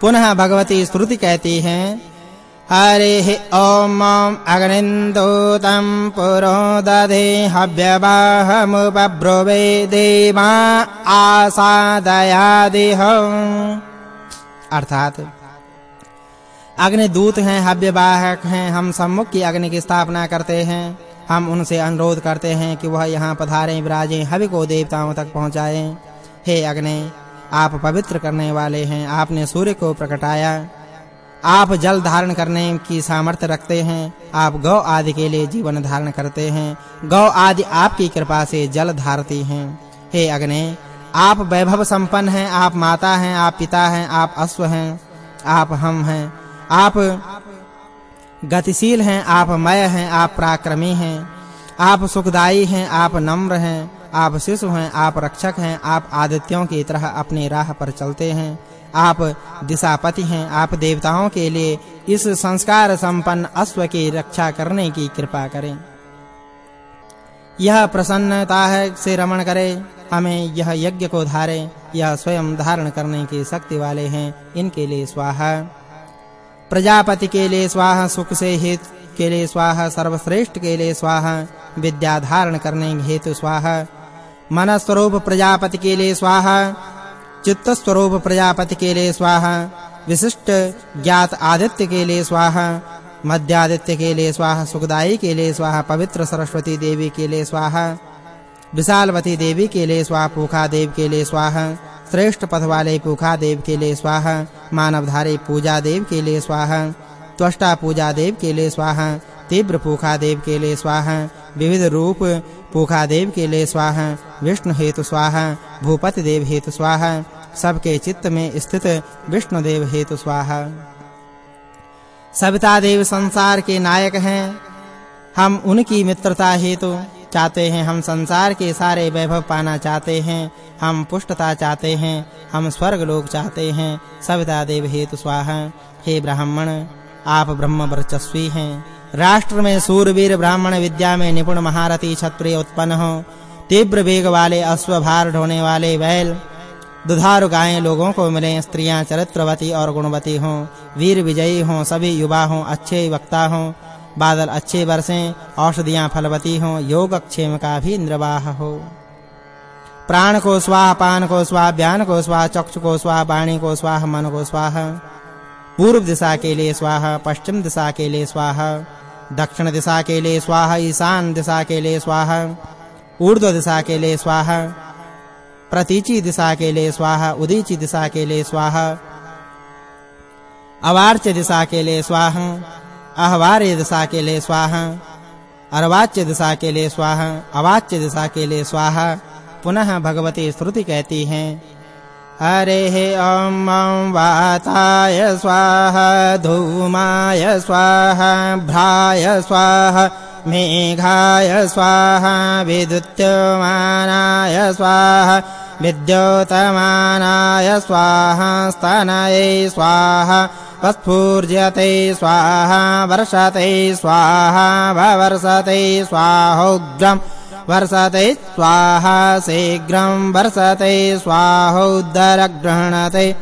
पुनः भगवती श्रुति कहती हैं, हरिः ॐ अग्निन्दूतं पुरो दधे हव्यवाहमुपब्रुवे देवा आसादयादिह। अर्थात, अग्निदूत हैं हव्यवाहक हैं, हम सम्मुख की अग्नि की स्थापना करते हैं। हम उनसे अनुरोध करते हैं कि वह यहाँ पधारें, विराजें, हवि को देवताओं तक पहुँचाएँ। हे अग्नि आप पवित्र करने वाले हैं। आपने सूर्य को प्रकटाया। आप जल धारण करने की सामर्थ्य रखते हैं। आप गौ आदि के लिए जीवन धारण करते हैं। गौ आदि आपकी कृपा से जल धारती हैं। हे अग्नि, आप वैभव संपन्न हैं। आप माता हैं, आप पिता हैं, आप अश्व हैं, आप हम हैं। आप गतिशील हैं, आप मय हैं, आप पराक्रमी हैं। आप सुखदाई हैं, आप नम्र हैं। आप शिशु हैं, आप रक्षक हैं, आप आदित्यों की तरह अपनी राह पर चलते हैं। आप दिशापति हैं, आप देवताओं के लिए इस संस्कार संपन्न अश्व की रक्षा करने की कृपा करें। यह प्रसन्नता है, से रमण करे। हमें यह यज्ञ को धारे, यह स्वयं धारण करने की शक्ति वाले हैं, इनके लिए स्वाहा। प्रजापति के लिए स्वाहा, सुख से हित के लिए स्वाहा, सर्वश्रेष्ठ के लिए स्वाहा, विद्या धारण करने हेतु स्वाहा। मन स्वरूप प्रजापति के लिए स्वाहा चित्त स्वरूप प्रजापति के लिए स्वाहा विशिष्ट ज्ञात आदित्य के लिए स्वाहा मध्यादित्य के लिए स्वाहा सुखदाई के लिए स्वाहा पवित्र सरस्वती देवी के लिए स्वाहा विशालवती देवी के लिए स्वाहा पूखा देव के लिए स्वाहा श्रेष्ठ पथ वाले पूखा देव के लिए स्वाहा मानवधारी पूजा देव के लिए स्वाहा त्वष्टा पूजा देव के लिए स्वाहा तीव्र पूखा देव के लिए स्वाहा, विविध रूप पूखा देव के लिए स्वाहा, विष्णु हेतु स्वाहा, भूपति देव हेतु स्वाहा, सबके चित्त में स्थित विष्णु देव हेतु स्वाहा। सविता देव संसार के नायक हैं, हम उनकी मित्रता हेतु चाहते हैं, हम संसार के सारे वैभव पाना चाहते हैं, हम पुष्टता चाहते हैं, हम स्वर्ग लोक चाहते हैं, सविता देव हेतु स्वाहा। हे ब्राह्मण, आप ब्रह्म वर्चस्वी हैं। राष्ट्र में सूरवीर ब्राह्मण विद्या में निपुण महारथी क्षत्रिय उत्पन्न। हो तीव्र वेग वाले अश्व भार ढोने वाले बैल दुधारू गायें लोगों को मिले, स्त्रियाँ चरित्रवती और गुणवती हों। वीर विजयी हों, सभी युवा हों, अच्छे वक्ता हों। बादल अच्छे बरसें, औषधियाँ फलवती हों, योग क्षेम का भी निर्वाह हो। प्राण को स्वाहा, पान को स्वाहा व्यान को स्वाहा, चक्षु को स्वाहा, वाणी को स्वाहा, मन को स्वाहा। पूर्व दिशा के लिए स्वाहा पश्चिम दिशा के लिए स्वाहा दक्षिण दिशा के लिए स्वाहा ईशान दिशा के लिए स्वाहा ऊर्ध्व दिशा के लिए स्वाहा प्रतीची दिशा के लिए स्वाहा उदीची दिशा के लिए स्वाहा अवार्च दिशा के लिए स्वाहा अहवार्य दिशा के लिए स्वाहा अर्वाच्य दिशा के लिए स्वाहा अवाच्य दिशा के लिए स्वाहा पुनः भगवती श्रुति कहती हैं हरे ॐ वाताय स्वाहा धूमाय स्वाहा भ्राय स्वाहा मेघाय स्वाहा विद्युत्यमानाय स्वाहा विद्योतमानाय स्वाहा स्तनये स्वाहा वस्फूर्जते स्वाहा वर्षते स्वाहा ववर्षते स्वाहोग्रम् वर्षते स्वाहा शीघ्रं वर्षते स्वाहोदरगृह्णते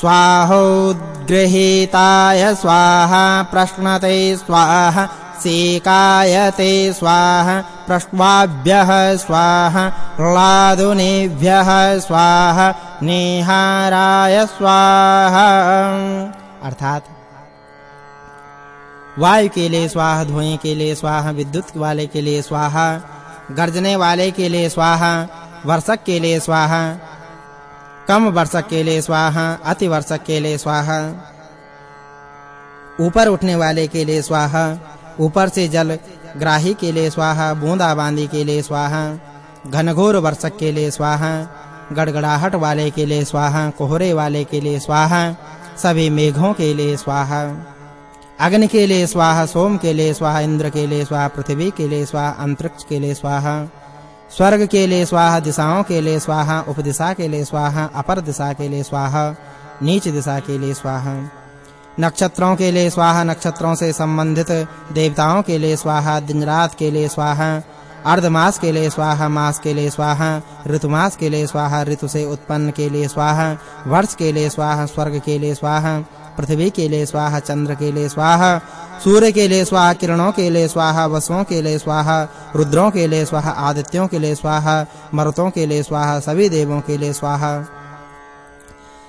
स्वाहोद्गृहीताय स्वाहा प्रश्नते स्वाहा, सीकायते स्वाहा, प्रश्वाभ्यः स्वाहा, ह्लादुनेभ्यः स्वाहा, निहाराय स्वाहा। अर्थात वायु के लिए स्वाहा, धुएँ के लिए स्वाहा, विद्युत वाले के लिए स्वाहा गर्जने वाले के लिए स्वाहा वर्षक के लिए स्वाहा कम वर्षक के लिए स्वाहा अति वर्षक के लिए स्वाहा ऊपर उठने वाले के लिए स्वाहा ऊपर से जल ग्राही के लिए स्वाहा बूंदाबांदी के लिए स्वाहा घनघोर वर्षक के लिए स्वाहा गड़गड़ाहट वाले के लिए स्वाहा कोहरे वाले के लिए स्वाहा सभी मेघों के लिए स्वाहा अग्नि के लिए स्वाहा सोम के लिए स्वाहा इंद्र के लिए स्वाहा पृथ्वी के लिए स्वाहा अंतरिक्ष के लिए स्वाहा स्वर्ग के लिए स्वाहा दिशाओं के लिए स्वाहा उपदिशा के लिए स्वाहा अपर दिशा के लिए स्वाहा नीच दिशा के लिए स्वाहा नक्षत्रों के लिए स्वाहा नक्षत्रों से संबंधित देवताओं के लिए स्वाहा दिन रात के लिए स्वाहा अर्धमास के लिए स्वाहा मास के लिए स्वाहा ऋतुमास के लिए स्वाहा ऋतु से उत्पन्न के लिए स्वाहा वर्ष के लिए स्वाहा स्वर्ग के लिए स्वाहा पृथ्वी के लिए स्वाहा चंद्र के लिए स्वाहा सूर्य के लिए स्वाहा किरणों के लिए स्वाहा वसुओं के लिए स्वाहा रुद्रों के लिए स्वाहा आदित्यों के लिए स्वाहा मरुतों के लिए स्वाहा सभी देवों के लिए स्वाहा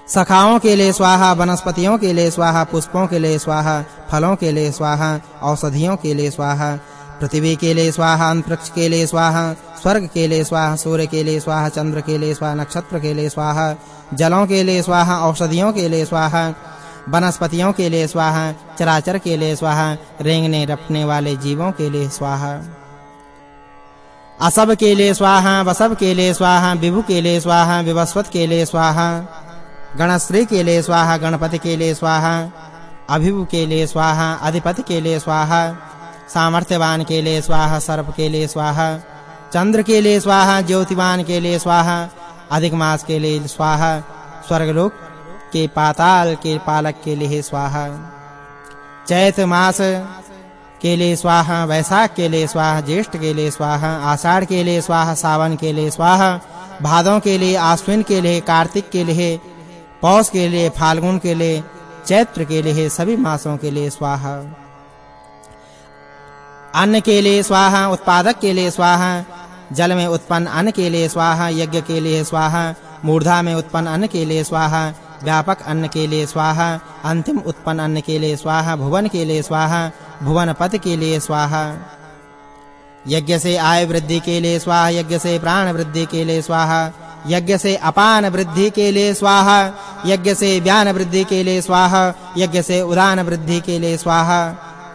सखाओं के लिए स्वाहा वनस्पतियों के लिए स्वाहा पुष्पों के लिए स्वाहा फलों के लिए स्वाहा औषधियों के लिए स्वाहा पृथ्वी के लिए स्वाहा अंतरिक्ष के लिए स्वाहा स्वर्ग के लिए स्वाहा सूर्य के लिए स्वाहा चंद्र के लिए स्वाहा नक्षत्र के लिए स्वाहा जलों के लिए स्वाहा औषधियों के लिए स्वाहा वनस्पतियों के लिए स्वाहा चराचर के लिए स्वाहा रेंगने रपने वाले जीवों के लिए स्वाहा असब के लिए स्वाहा वसब के लिए स्वाहा विभु के लिए स्वाहा विवस्वत के लिए स्वाहा गणश्री के लिए स्वाहा गणपति के लिए स्वाहा अभिभु के लिए स्वाहा अधिपति के लिए स्वाहा सामर्थ्यवान के लिए स्वाहा सर्प के लिए स्वाहा चंद्र के लिए स्वाहा ज्योतिवान के लिए स्वाहा अधिक मास के लिए स्वाहा स्वर्गलोक के पाताल के पालक के लिए स्वाहा चैत मास के लिए स्वाहा वैशाख के लिए स्वाहा ज्येष्ठ के लिए स्वाहा आषाढ़ के लिए स्वाहा सावन के लिए स्वाहा भादों के लिए आश्विन के लिए कार्तिक के लिए पौष के लिए फाल्गुन के लिए चैत्र के लिए सभी मासों के लिए स्वाहा अन्न के लिए स्वाहा उत्पादक के लिए स्वाहा जल में उत्पन्न अन्न के लिए स्वाहा यज्ञ के लिए स्वाहा मूर्धा में उत्पन्न अन्न के लिए स्वाहा व्यापक अन्न के लिए स्वाहा अंतिम उत्पन्न अन्न के लिए स्वाहा भुवन के लिए स्वाहा भुवन पद के लिए स्वाहा यज्ञ से आय वृद्धि के लिए स्वाहा यज्ञ से प्राण वृद्धि के लिए स्वाहा यज्ञ से अपान वृद्धि के लिए स्वाहा यज्ञ से ज्ञान वृद्धि के लिए स्वाहा यज्ञ से उदान वृद्धि के लिए स्वाहा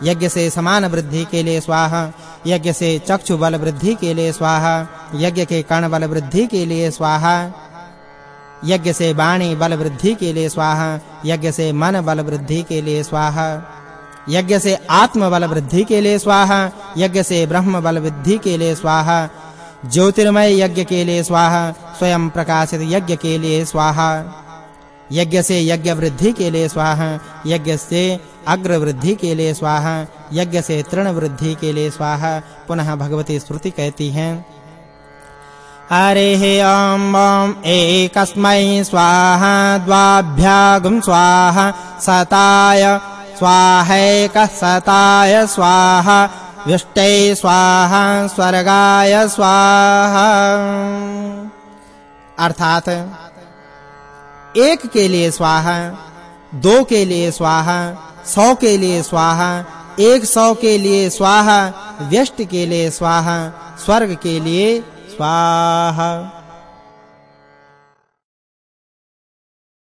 यज्ञ से समान वृद्धि के लिए स्वाहा यज्ञ से चक्षु बल वृद्धि के लिए स्वाहा यज्ञ के कर्ण बल वृद्धि के लिए स्वाहा यज्ञ से वाणी बल वृद्धि के लिए स्वाहा, यज्ञ से मन बल वृद्धि के लिए स्वाहा, यज्ञ से आत्म बल वृद्धि के लिए स्वाहा, यज्ञ से ब्रह्म बल वृद्धि के लिए स्वाहा, ज्योतिर्मय यज्ञ के लिए स्वाहा, स्वयं प्रकाशित यज्ञ के लिए स्वाहा, यज्ञ से यज्ञ वृद्धि के लिए स्वाहा, यज्ञ से अग्र वृद्धि के लिए स्वाहा, यज्ञ से तृण वृद्धि के लिए स्वाहा, पुनः भगवती श्रुति कहती हैं। हरिः ॐ ॐ एकस्मै स्वाहा द्वाभ्यागुं स्वाहा सताय स्वाहैकः सताय स्वाहा विष्टै स्वाहा स्वर्गाय स्वाहा। अर्थात एक के लिए स्वाहा, दो के लिए स्वाहा, सौ के लिए स्वाहा, एक सौ के लिए स्वाहा, व्यष्ट के लिए स्वाहा, स्वर्ग के लिए स्वाहा।